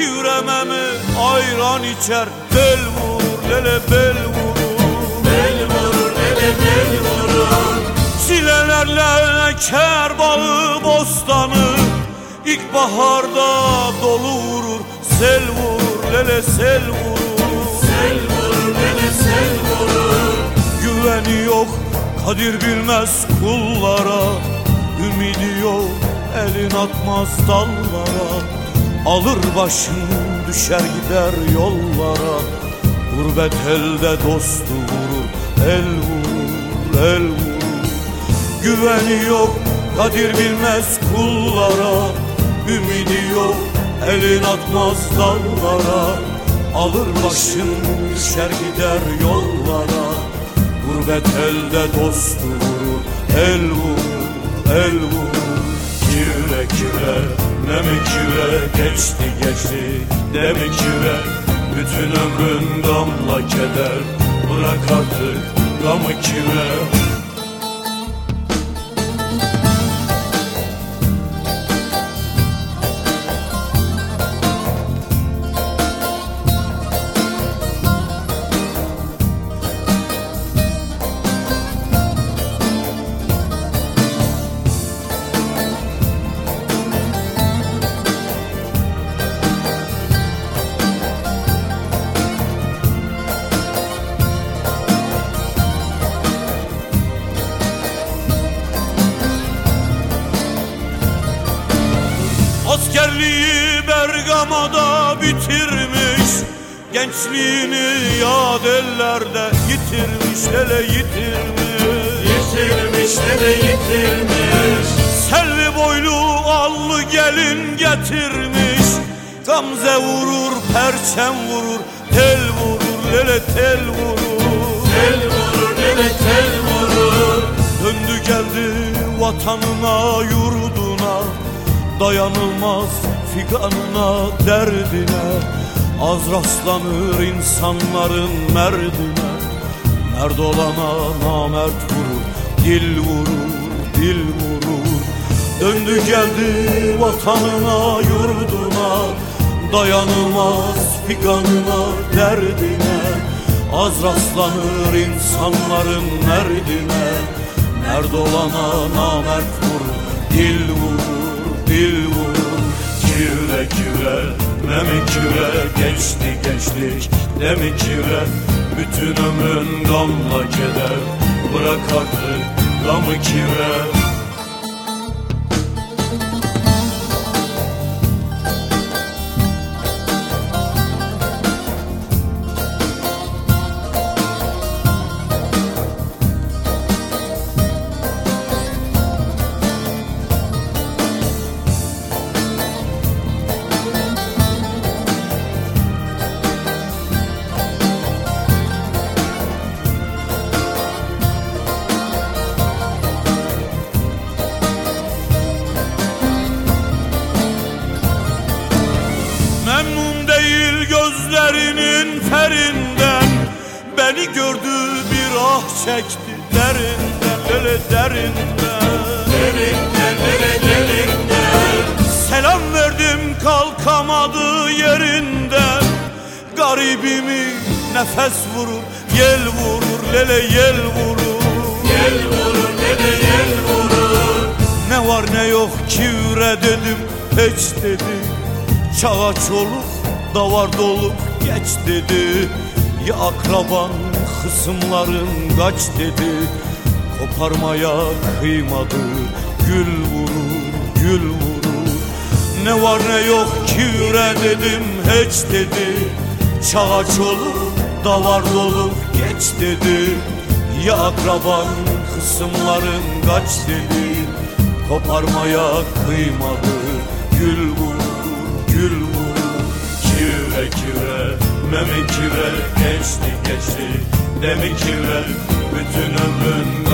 Kivrememi ayran içer. Bel vurur lele bel vurur. Bel vurur lele bel vurur. Çilelerle eker bağı bostanı İlkbaharda dolu vurur. Sel vurur lele sel vurur. Sel vurur lele sel vurur. Güveni yok kadir bilmez kullara. Ümidi yok elin atmaz dallara Alır başını düşer gider yollara. Gurbet elde dostu vurur el vurur el vurur. Güveni yok kadir bilmez kullara. Ümidi yok elin atmaz dallara. Alır başın düşer gider yollara. Gurbet elde dostu vurur El vurur, el vurur Kire, ne mi kire Geçti geçti, de mi kire Bütün ömrün gamla keder. Bırak artık gamı kire Askerliği Bergama'da bitirmiş Gençliğini yad ellerde yitirmiş Hele yitirmiş. Yitirmiş lele yitirmiş. Selvi boylu allı gelin getirmiş Gamze vurur, perçem vurur Tel vurur, lele tel vurur. Tel vurur lele tel vurur. Döndü geldi vatanına, yurduna Dayanılmaz figanına, derdine. Az rastlanır insanların merdine. Merd olana namert vurur Dil vurur, dil vurur. Döndü geldi vatanına, yurduna. Dayanılmaz figanına, derdine. Az rastlanır insanların merdine. Merd olana namert vurur Dil vurur, Kire kire, memi kire Geçti geçtik, demi kire Bütün ömrün gamla keder. Bırak artık gamı kire ah çekti derinden Lele derinden. Derinden lele derinden. Selam verdim kalkamadı yerinden. Garibimi nefes vurur Yel vurur lele yel vurur. Yel vurur lele yel vurur. Ne var ne yok kivre dedim hiç dedi. Çağa çoluk davar dolu geç dedi Ya akraban hısımların kaç dedi? Koparmaya kıymadı. Gül vurur gül vurur. Ne var ne yok kivre dedim hiç dedi. Çağa çoluk davar dolu geç dedi. Ya akraban kısımların kaç dedi? Koparmaya kıymadı. Gül vurur, gül vurur kire, memi kire Geçti. Geçti, demi kire Bütün ömrün